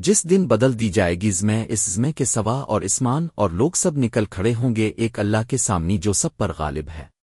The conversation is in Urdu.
جس دن بدل دی جائے گی زمیں اس زمیں کے سوا اور اسمان اور لوگ سب نکل کھڑے ہوں گے ایک اللہ کے سامنی جو سب پر غالب ہے۔